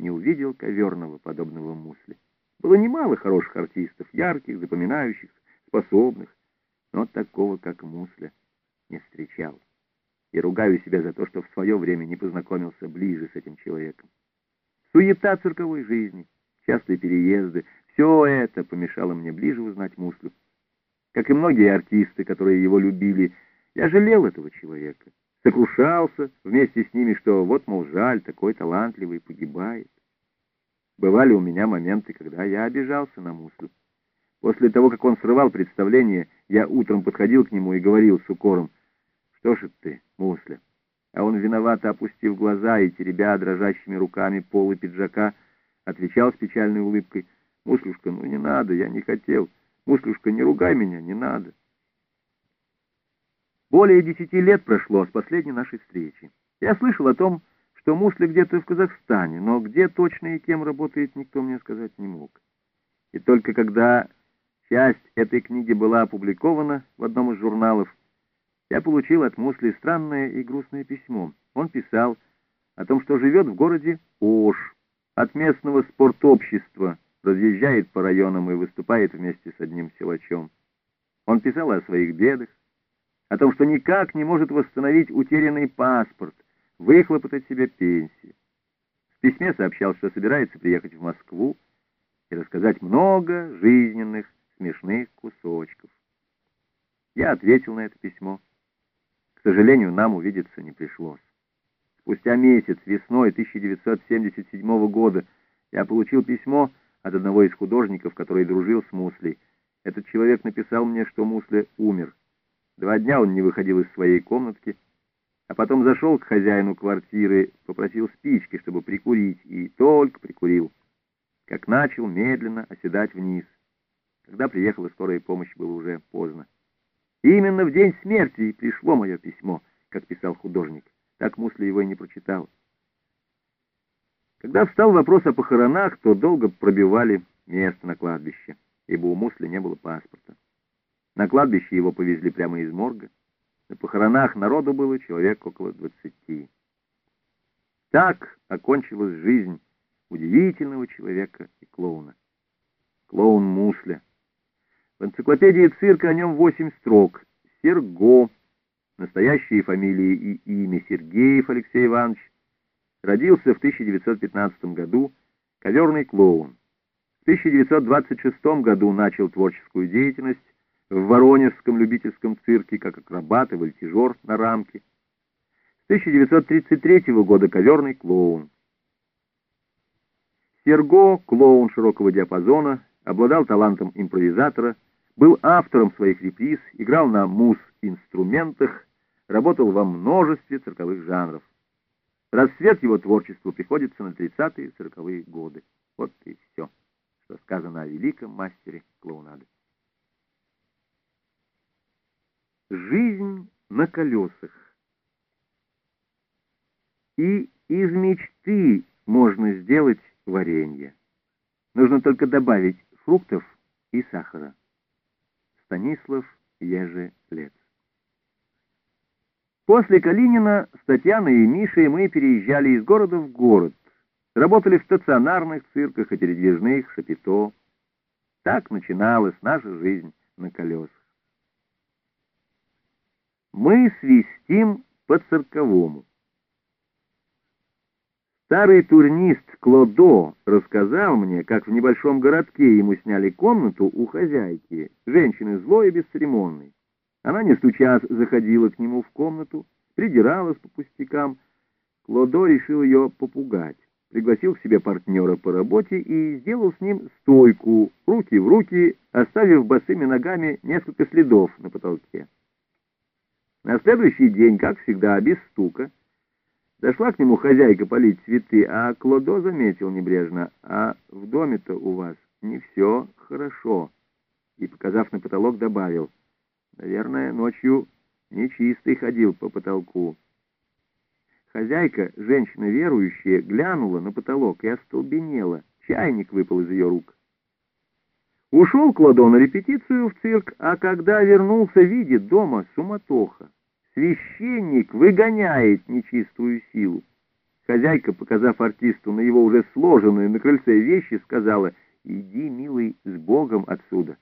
не увидел коверного, подобного Мусле. Было немало хороших артистов, ярких, запоминающихся, способных, но такого, как Мусля, не встречал. И ругаю себя за то, что в свое время не познакомился ближе с этим человеком. Суета цирковой жизни, частые переезды, все это помешало мне ближе узнать Муслю. Как и многие артисты, которые его любили, я жалел этого человека, сокрушался вместе с ними, что вот, мол, жаль, такой талантливый погибает. Бывали у меня моменты, когда я обижался на Муслю. После того, как он срывал представление, я утром подходил к нему и говорил с укором, «Что ж ты, Мусля?» А он, виновато опустив глаза и теребя дрожащими руками полы пиджака, отвечал с печальной улыбкой, «Муслюшка, ну не надо, я не хотел. Муслюшка, не ругай меня, не надо». Более десяти лет прошло с последней нашей встречи. Я слышал о том, что Мусли где-то в Казахстане, но где точно и кем работает, никто мне сказать не мог. И только когда часть этой книги была опубликована в одном из журналов, я получил от Мусли странное и грустное письмо. Он писал о том, что живет в городе Ош, от местного спортобщества, разъезжает по районам и выступает вместе с одним силачом. Он писал о своих бедах, о том, что никак не может восстановить утерянный паспорт, выхлопотать себе пенсию. В письме сообщал, что собирается приехать в Москву и рассказать много жизненных, смешных кусочков. Я ответил на это письмо. К сожалению, нам увидеться не пришлось. Спустя месяц, весной 1977 года, я получил письмо от одного из художников, который дружил с Муслей. Этот человек написал мне, что Мусле умер. Два дня он не выходил из своей комнатки, а потом зашел к хозяину квартиры, попросил спички, чтобы прикурить, и только прикурил. Как начал медленно оседать вниз. Когда приехала скорая помощь, было уже поздно. И именно в день смерти пришло мое письмо, как писал художник. Так Мусли его и не прочитал. Когда встал вопрос о похоронах, то долго пробивали место на кладбище, ибо у Мусли не было паспорта. На кладбище его повезли прямо из морга. На похоронах народу было человек около двадцати. Так окончилась жизнь удивительного человека и клоуна. Клоун Мусля. В энциклопедии цирка о нем восемь строк. Серго, настоящие фамилии и имя Сергеев Алексей Иванович, родился в 1915 году, коверный клоун. В 1926 году начал творческую деятельность, в Воронежском любительском цирке как акробат и вольтежер на рамке. С 1933 года коверный клоун. Серго, клоун широкого диапазона, обладал талантом импровизатора, был автором своих реприз, играл на мус-инструментах, работал во множестве цирковых жанров. Расцвет его творчества приходится на 30-е, 40-е годы. Вот и все, что сказано о великом мастере клоунады. Жизнь на колесах. И из мечты можно сделать варенье. Нужно только добавить фруктов и сахара. Станислав Ежелец. После Калинина с Татьяной и Мишей мы переезжали из города в город. Работали в стационарных цирках и передвижных шапито. Так начиналась наша жизнь на колесах. Мы свистим по-цирковому. Старый турнист Клодо рассказал мне, как в небольшом городке ему сняли комнату у хозяйки, женщины злой и бесцеремонной. Она, не стучась, заходила к нему в комнату, придиралась по пустякам. Клодо решил ее попугать, пригласил к себе партнера по работе и сделал с ним стойку, руки в руки, оставив босыми ногами несколько следов на потолке. На следующий день, как всегда, без стука, зашла к нему хозяйка полить цветы, а Клодо заметил небрежно, «А в доме-то у вас не все хорошо», и, показав на потолок, добавил, «Наверное, ночью нечистый ходил по потолку». Хозяйка, женщина верующая, глянула на потолок и остолбенела. Чайник выпал из ее рук. Ушел Кладо на репетицию в цирк, а когда вернулся, видит дома суматоха. Священник выгоняет нечистую силу. Хозяйка, показав артисту на его уже сложенные на крыльце вещи, сказала «Иди, милый, с Богом отсюда».